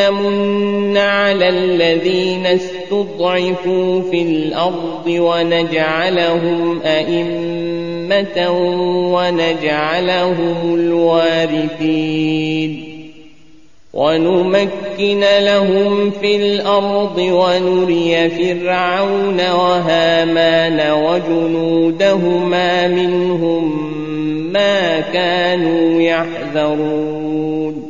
نمن على الذين استضعفوا في الأرض ونجعلهم أئمة ونجعلهم الوارثين. ونمكن لهم في الأرض ونري فرعون وهامان وجنودهما منهم ما كانوا يحذرون.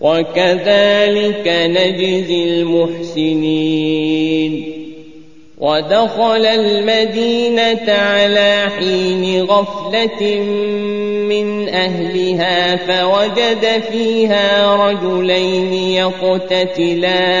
وكذلك نجزي المحسنين. ودخل المدينة على حين غفلة من أهلها فوجد فيها رجلين يقتتلان.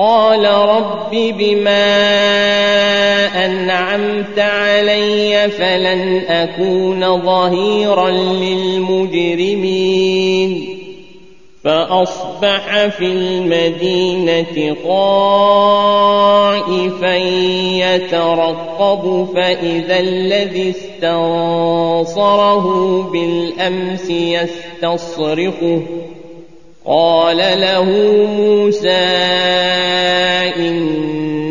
قال رب بما أنعمت علي فلن أكون ظهيرا للمجرمين. فأصبح في المدينة خائفا يترقب فإذا الذي استنصره بالأمس يستصرخه. قال له موسى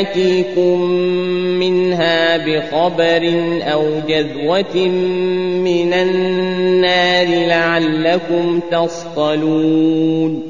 آتيكم منها بخبر أو جذوة من النار لعلكم تصطلون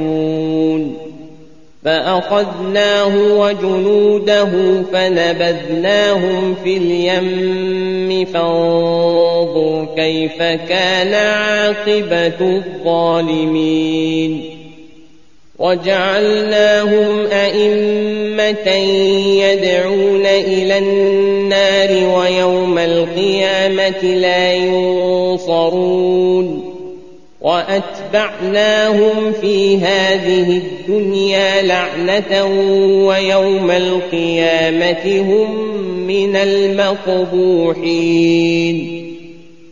فأخذناه وجنوده فنبذناهم في اليم فانظر كيف كان عاقبة الظالمين. وجعلناهم أئمة يدعون إلى النار ويوم القيامة لا ينصرون. وأتبعناهم في هذه الدنيا لعنة ويوم القيامة هم من المقبوحين.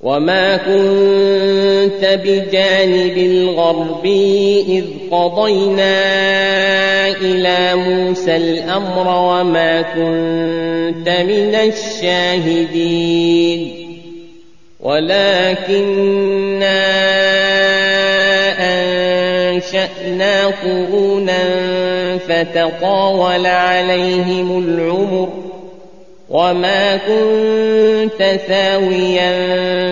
وما كنت بجانب الغرب إذ قضينا إلى موسى الأمر وما كنت من الشاهدين ولكننا أنشأنا قرونا فتطاول عليهم العمر وما كنت ثاويا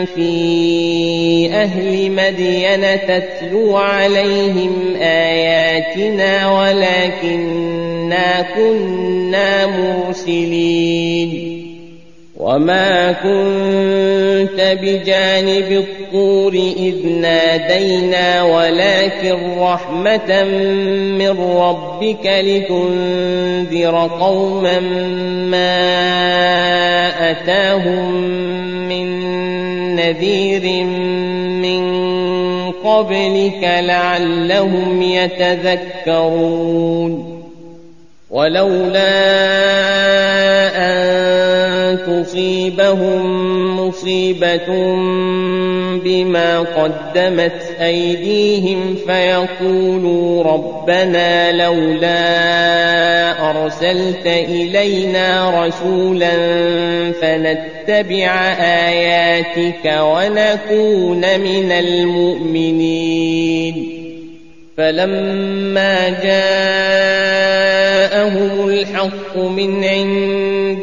في أهل مدين تتلو عليهم آياتنا ولكنا كنا مرسلين وما كنت بجانب الطور إذ نادينا ولكن رحمة من ربك لتنذر قوما ما أتاهم من نذير من قبلك لعلهم يتذكرون ولولا أن تصيبهم مصيبة بما قدمت أيديهم فيقولوا ربنا لولا أرسلت إلينا رسولا فنتبع آياتك ونكون من المؤمنين. فلما جاءهم الحق من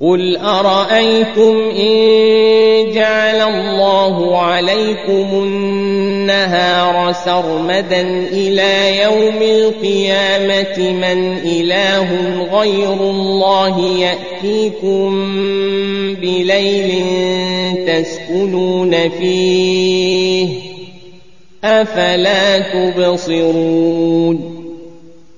قل أرأيتم إن جعل الله عليكم النهار سرمدا إلى يوم القيامة من إله غير الله يأتيكم بليل تسكنون فيه أفلا تبصرون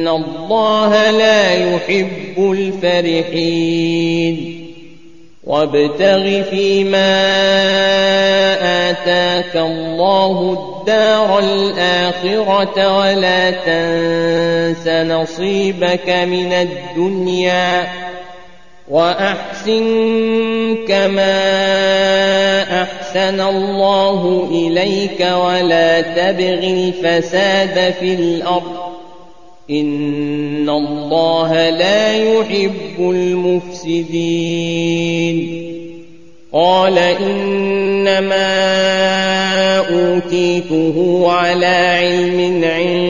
إن الله لا يحب الفرحين وابتغ فيما آتاك الله الدار الآخرة ولا تنس نصيبك من الدنيا وأحسن كما أحسن الله إليك ولا تبغ الفساد في الأرض إن الله لا يحب المفسدين قال إنما أوتيته على علم عندي